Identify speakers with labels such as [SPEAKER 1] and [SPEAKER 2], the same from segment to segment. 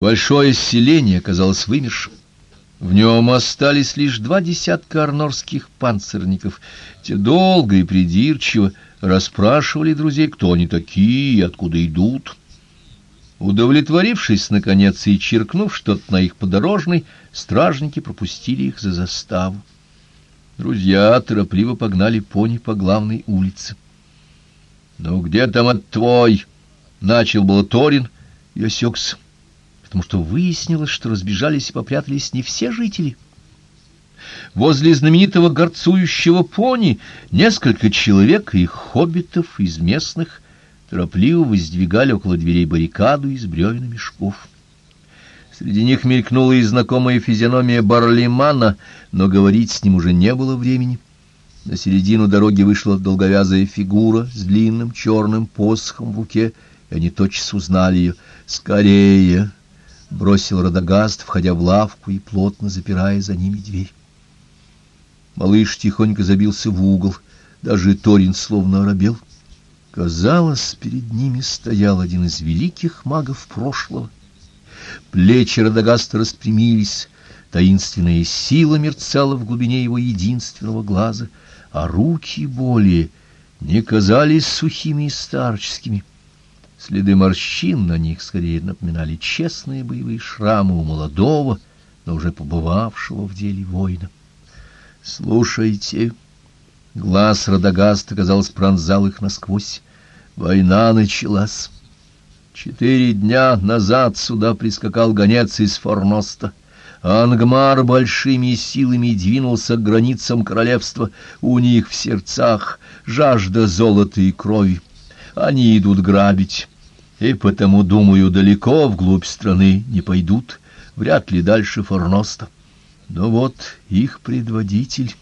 [SPEAKER 1] Большое селение оказалось вымершим. В нем остались лишь два десятка арнорских панцирников. Те долго и придирчиво расспрашивали друзей, кто они такие и откуда идут. Удовлетворившись, наконец, и черкнув что-то на их подорожной, стражники пропустили их за заставу. Друзья торопливо погнали пони по главной улице. — Ну где там от твой? — начал было Торин и осекся потому что выяснилось, что разбежались и попрятались не все жители. Возле знаменитого горцующего пони несколько человек и хоббитов из местных торопливо воздвигали около дверей баррикаду из бревен и мешков. Среди них мелькнула и знакомая физиономия Барлимана, но говорить с ним уже не было времени. На середину дороги вышла долговязая фигура с длинным черным посохом в руке, и они тотчас узнали ее. «Скорее!» — бросил Радагаст, входя в лавку и плотно запирая за ними дверь. Малыш тихонько забился в угол, даже Торин словно оробел. Казалось, перед ними стоял один из великих магов прошлого. Плечи Радагаста распрямились, таинственная сила мерцала в глубине его единственного глаза, а руки более не казались сухими и старческими. Следы морщин на них скорее напоминали честные боевые шрамы у молодого, но уже побывавшего в деле воина. «Слушайте!» Глаз Радагаста, казалось, пронзал их насквозь. Война началась. Четыре дня назад сюда прискакал гонец из Форноста. Ангмар большими силами двинулся к границам королевства. У них в сердцах жажда золота и крови. Они идут грабить, и потому, думаю, далеко вглубь страны не пойдут, вряд ли дальше Форноста. Но вот их предводитель...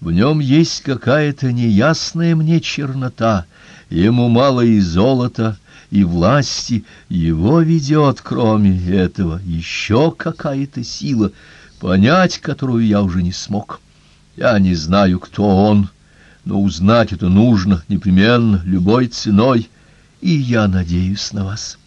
[SPEAKER 1] В нем есть какая-то неясная мне чернота, ему мало и золота, и власти, его ведет, кроме этого, еще какая-то сила, понять которую я уже не смог. Я не знаю, кто он, — но узнать это нужно непременно, любой ценой, и я надеюсь на вас.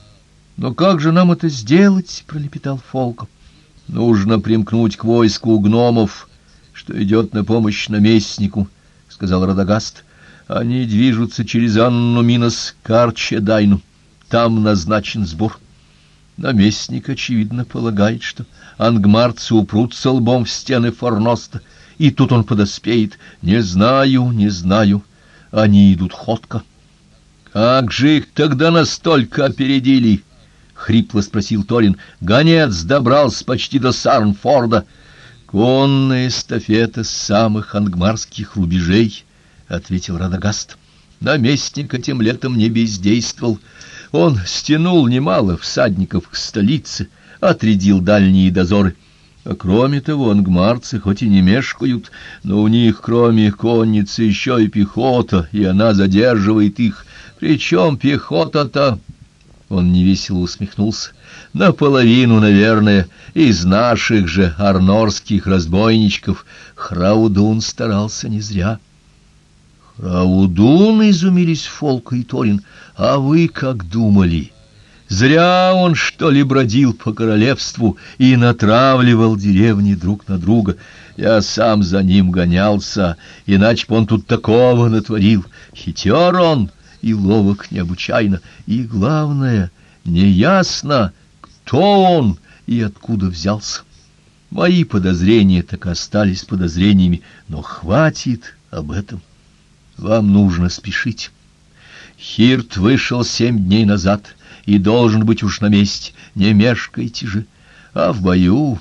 [SPEAKER 1] — Но как же нам это сделать? — пролепетал Фолков. — Нужно примкнуть к войску гномов, что идет на помощь наместнику, — сказал Радагаст. — Они движутся через Анну Минос к Арчедайну. Там назначен сбор. Наместник, очевидно, полагает, что ангмарцы упрутся лбом в стены Форноста — и тут он подоспеет. Не знаю, не знаю. Они идут ходко. Как же их тогда настолько опередили? хрипло спросил Торин. Гонец добрался почти до Сарнфорда. Конная эстафета с самых ангмарских рубежей, ответил Радагаст. Наместник этим летом не бездействовал. Он стянул немало всадников к столице, отрядил дальние дозоры. А кроме того, ангмарцы хоть и не мешкают, но у них, кроме конницы, еще и пехота, и она задерживает их. Причем пехота-то... Он невесело усмехнулся. Наполовину, наверное, из наших же арнорских разбойничков. Храудун старался не зря. Храудун, изумились Фолка и Торин. А вы как думали? — Зря он, что ли, бродил по королевству и натравливал деревни друг на друга. Я сам за ним гонялся, иначе б он тут такого натворил. Хитер он и ловок необычайно, и, главное, неясно, кто он и откуда взялся. Мои подозрения так остались подозрениями, но хватит об этом. Вам нужно спешить. Хирт вышел семь дней назад — и должен быть уж на месте. Не мешкайте же. А в бою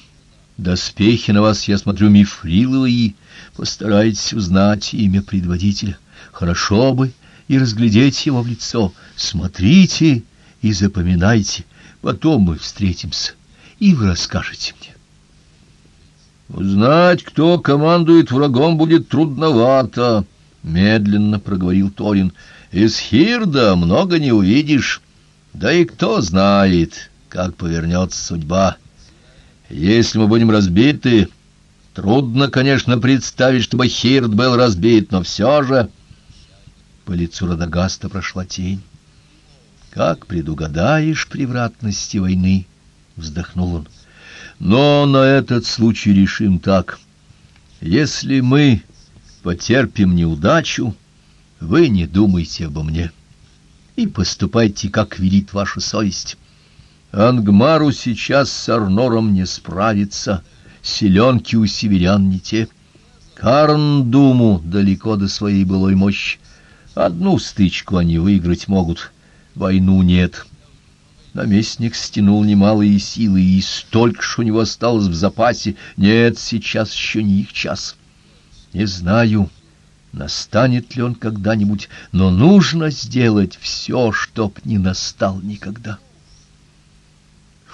[SPEAKER 1] доспехи на вас, я смотрю, мифриловые. Постарайтесь узнать имя предводителя. Хорошо бы и разглядеть его в лицо. Смотрите и запоминайте. Потом мы встретимся, и вы расскажете мне. Узнать, кто командует врагом, будет трудновато, — медленно проговорил Торин. Из Хирда много не увидишь. Да и кто знает, как повернется судьба. Если мы будем разбиты, трудно, конечно, представить, чтобы Хирд был разбит, но все же... По лицу Радагаста прошла тень. Как предугадаешь превратности войны, вздохнул он. Но на этот случай решим так: если мы потерпим неудачу, вы не думайте обо мне и поступайте, как велит ваша совесть. Ангмару сейчас с Арнором не справиться, селенки у северян не те. Карндуму далеко до своей былой мощи. Одну стычку они выиграть могут, войну нет. Наместник стянул немалые силы, и столько ж у него осталось в запасе. Нет, сейчас еще не их час. Не знаю, настанет ли он когда-нибудь, но нужно сделать все, чтоб не настал никогда.